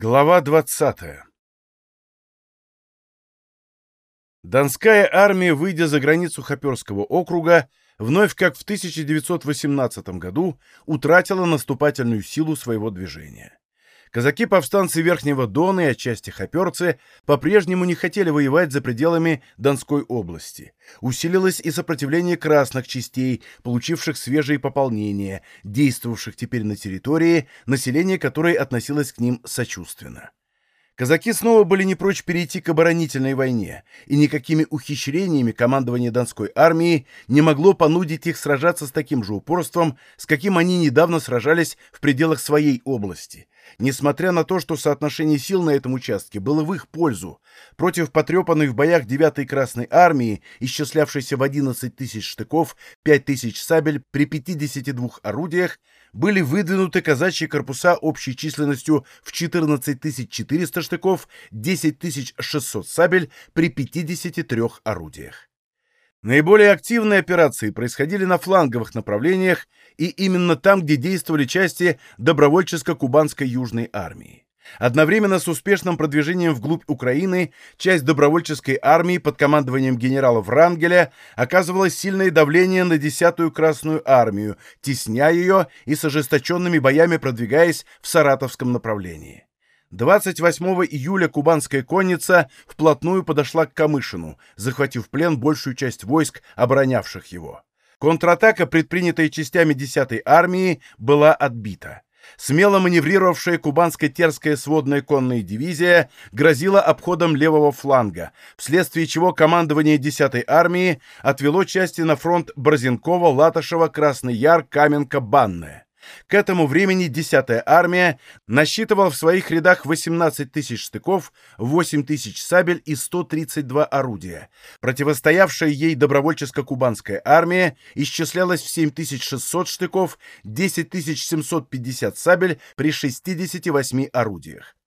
Глава 20 Донская армия, выйдя за границу Хоперского округа, вновь, как в 1918 году, утратила наступательную силу своего движения. Казаки-повстанцы Верхнего Дона и отчасти хоперцы по-прежнему не хотели воевать за пределами Донской области. Усилилось и сопротивление красных частей, получивших свежие пополнения, действовавших теперь на территории, население которой относилось к ним сочувственно. Казаки снова были не прочь перейти к оборонительной войне, и никакими ухищрениями командование Донской армии не могло понудить их сражаться с таким же упорством, с каким они недавно сражались в пределах своей области, несмотря на то, что соотношение сил на этом участке было в их пользу. Против потрепанной в боях 9-й Красной армии, исчислявшейся в 11 тысяч штыков, 5 тысяч сабель при 52 орудиях, были выдвинуты казачьи корпуса общей численностью в 14 400 штыков, 10 600 сабель при 53 орудиях. Наиболее активные операции происходили на фланговых направлениях и именно там, где действовали части добровольческо-кубанской Южной армии. Одновременно с успешным продвижением вглубь Украины часть добровольческой армии под командованием генерала Врангеля оказывала сильное давление на 10-ю Красную армию, тесня ее и с ожесточенными боями продвигаясь в Саратовском направлении. 28 июля кубанская конница вплотную подошла к Камышину, захватив в плен большую часть войск, оборонявших его. Контратака, предпринятая частями 10-й армии, была отбита. Смело маневрировавшая кубанско-терская сводная конная дивизия грозила обходом левого фланга, вследствие чего командование 10-й армии отвело части на фронт Борзенкова, Латышева, Красный Яр, Каменка, Банная. К этому времени 10-я армия насчитывала в своих рядах 18 тысяч штыков, 8 тысяч сабель и 132 орудия. Противостоявшая ей добровольческо-кубанская армия исчислялась в 7600 штыков, 10 750 сабель при 68 орудиях.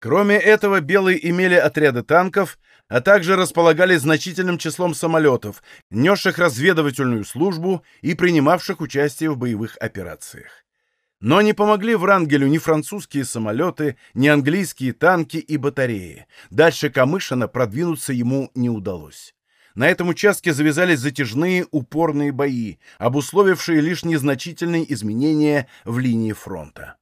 Кроме этого, белые имели отряды танков, а также располагали значительным числом самолетов, несших разведывательную службу и принимавших участие в боевых операциях. Но не помогли Врангелю ни французские самолеты, ни английские танки и батареи. Дальше Камышина продвинуться ему не удалось. На этом участке завязались затяжные упорные бои, обусловившие лишь незначительные изменения в линии фронта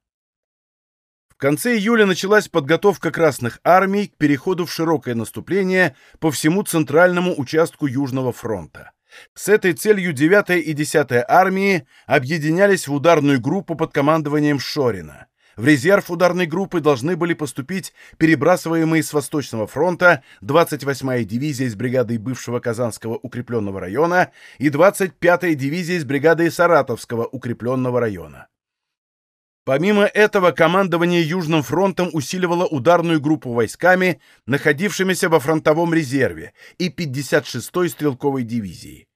конце июля началась подготовка Красных армий к переходу в широкое наступление по всему центральному участку Южного фронта. С этой целью 9-я и 10-я армии объединялись в ударную группу под командованием Шорина. В резерв ударной группы должны были поступить перебрасываемые с Восточного фронта 28-я дивизия из бригады бывшего Казанского укрепленного района и 25-я дивизия из бригады Саратовского укрепленного района. Помимо этого, командование Южным фронтом усиливало ударную группу войсками, находившимися во фронтовом резерве, и 56-й стрелковой дивизии.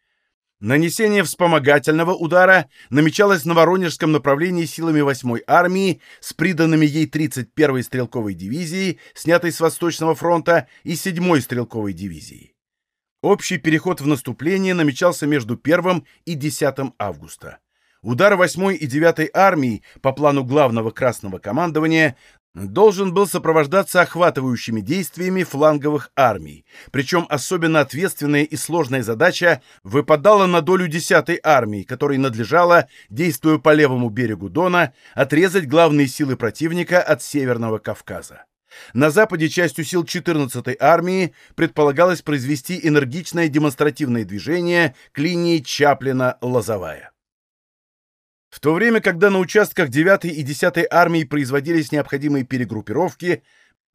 Нанесение вспомогательного удара намечалось на Воронежском направлении силами 8-й армии с приданными ей 31-й стрелковой дивизией, снятой с Восточного фронта, и 7-й стрелковой дивизией. Общий переход в наступление намечался между 1 и 10 августа. Удар 8-й и 9-й армии по плану главного красного командования должен был сопровождаться охватывающими действиями фланговых армий, причем особенно ответственная и сложная задача выпадала на долю 10-й армии, которой надлежало, действуя по левому берегу Дона, отрезать главные силы противника от Северного Кавказа. На западе частью сил 14-й армии предполагалось произвести энергичное демонстративное движение к линии Чаплина-Лозовая. В то время, когда на участках 9 и 10 армии производились необходимые перегруппировки,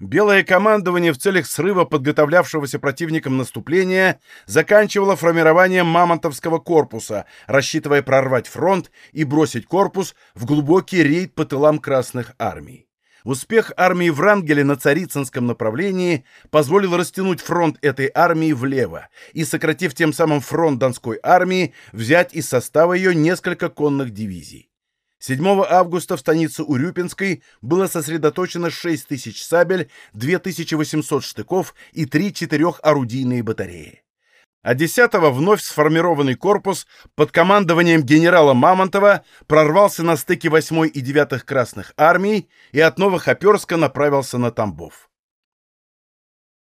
Белое командование в целях срыва подготовлявшегося противником наступления заканчивало формированием Мамонтовского корпуса, рассчитывая прорвать фронт и бросить корпус в глубокий рейд по тылам Красных армий. Успех армии Врангеля на Царицынском направлении позволил растянуть фронт этой армии влево и, сократив тем самым фронт Донской армии, взять из состава ее несколько конных дивизий. 7 августа в станице Урюпинской было сосредоточено 6 тысяч сабель, 2800 штыков и 3 четырехорудийные батареи. А 10-го вновь сформированный корпус под командованием генерала Мамонтова прорвался на стыке 8-й и 9-х Красных армий и от Новохоперска направился на Тамбов.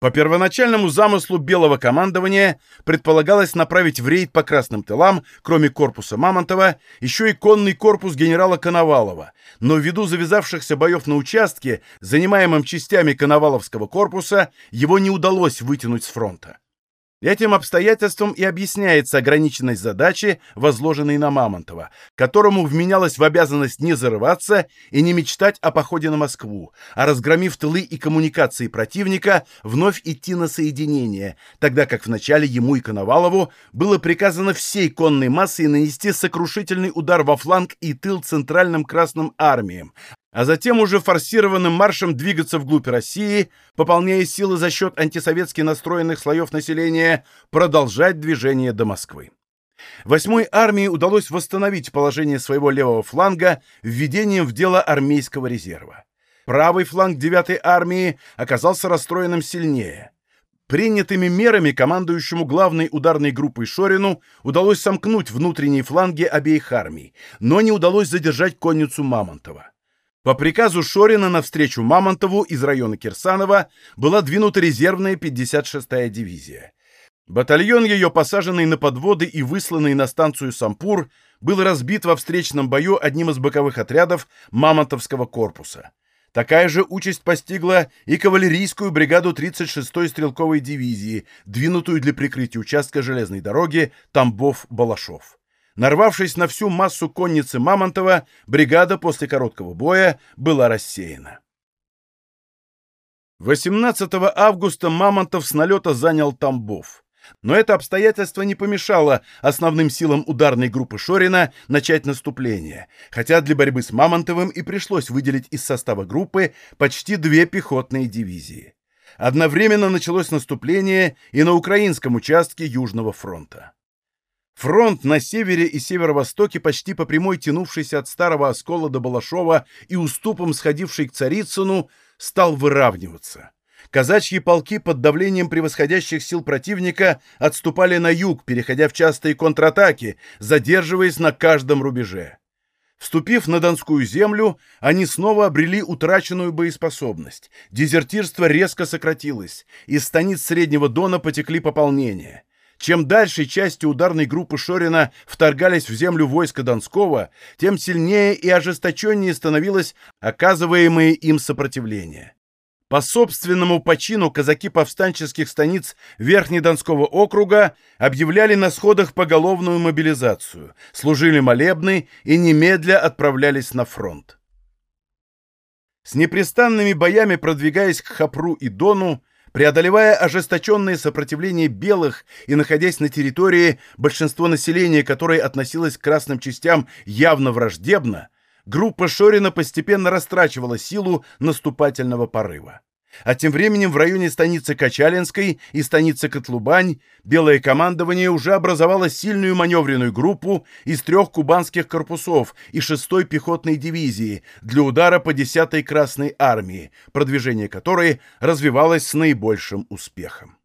По первоначальному замыслу белого командования предполагалось направить в рейд по красным тылам, кроме корпуса Мамонтова, еще и конный корпус генерала Коновалова, но ввиду завязавшихся боев на участке, занимаемом частями Коноваловского корпуса, его не удалось вытянуть с фронта. Этим обстоятельством и объясняется ограниченность задачи, возложенной на Мамонтова, которому вменялось в обязанность не зарываться и не мечтать о походе на Москву, а разгромив тылы и коммуникации противника, вновь идти на соединение, тогда как вначале ему и Коновалову было приказано всей конной массой нанести сокрушительный удар во фланг и тыл центральным Красным армиям, а затем уже форсированным маршем двигаться вглубь России, пополняя силы за счет антисоветски настроенных слоев населения, продолжать движение до Москвы. Восьмой армии удалось восстановить положение своего левого фланга введением в дело армейского резерва. Правый фланг девятой армии оказался расстроенным сильнее. Принятыми мерами командующему главной ударной группой Шорину удалось сомкнуть внутренние фланги обеих армий, но не удалось задержать конницу Мамонтова. По приказу Шорина навстречу Мамонтову из района Кирсанова была двинута резервная 56-я дивизия. Батальон ее, посаженный на подводы и высланный на станцию Сампур, был разбит во встречном бою одним из боковых отрядов Мамонтовского корпуса. Такая же участь постигла и кавалерийскую бригаду 36-й стрелковой дивизии, двинутую для прикрытия участка железной дороги Тамбов-Балашов. Нарвавшись на всю массу конницы Мамонтова, бригада после короткого боя была рассеяна. 18 августа Мамонтов с налета занял Тамбов. Но это обстоятельство не помешало основным силам ударной группы Шорина начать наступление, хотя для борьбы с Мамонтовым и пришлось выделить из состава группы почти две пехотные дивизии. Одновременно началось наступление и на украинском участке Южного фронта. Фронт на севере и северо-востоке, почти по прямой тянувшийся от Старого Оскола до Балашова и уступом сходивший к Царицыну, стал выравниваться. Казачьи полки под давлением превосходящих сил противника отступали на юг, переходя в частые контратаки, задерживаясь на каждом рубеже. Вступив на Донскую землю, они снова обрели утраченную боеспособность. Дезертирство резко сократилось. Из станиц Среднего Дона потекли пополнения. Чем дальше части ударной группы Шорина вторгались в землю войска Донского, тем сильнее и ожесточеннее становилось оказываемое им сопротивление. По собственному почину казаки повстанческих станиц Верхнедонского округа объявляли на сходах поголовную мобилизацию, служили молебны и немедля отправлялись на фронт. С непрестанными боями продвигаясь к Хапру и Дону, Преодолевая ожесточенное сопротивление белых и находясь на территории, большинство населения которой относилось к красным частям явно враждебно, группа Шорина постепенно растрачивала силу наступательного порыва. А тем временем в районе станицы Качалинской и станицы Котлубань белое командование уже образовало сильную маневренную группу из трех кубанских корпусов и 6-й пехотной дивизии для удара по 10-й Красной армии, продвижение которой развивалось с наибольшим успехом.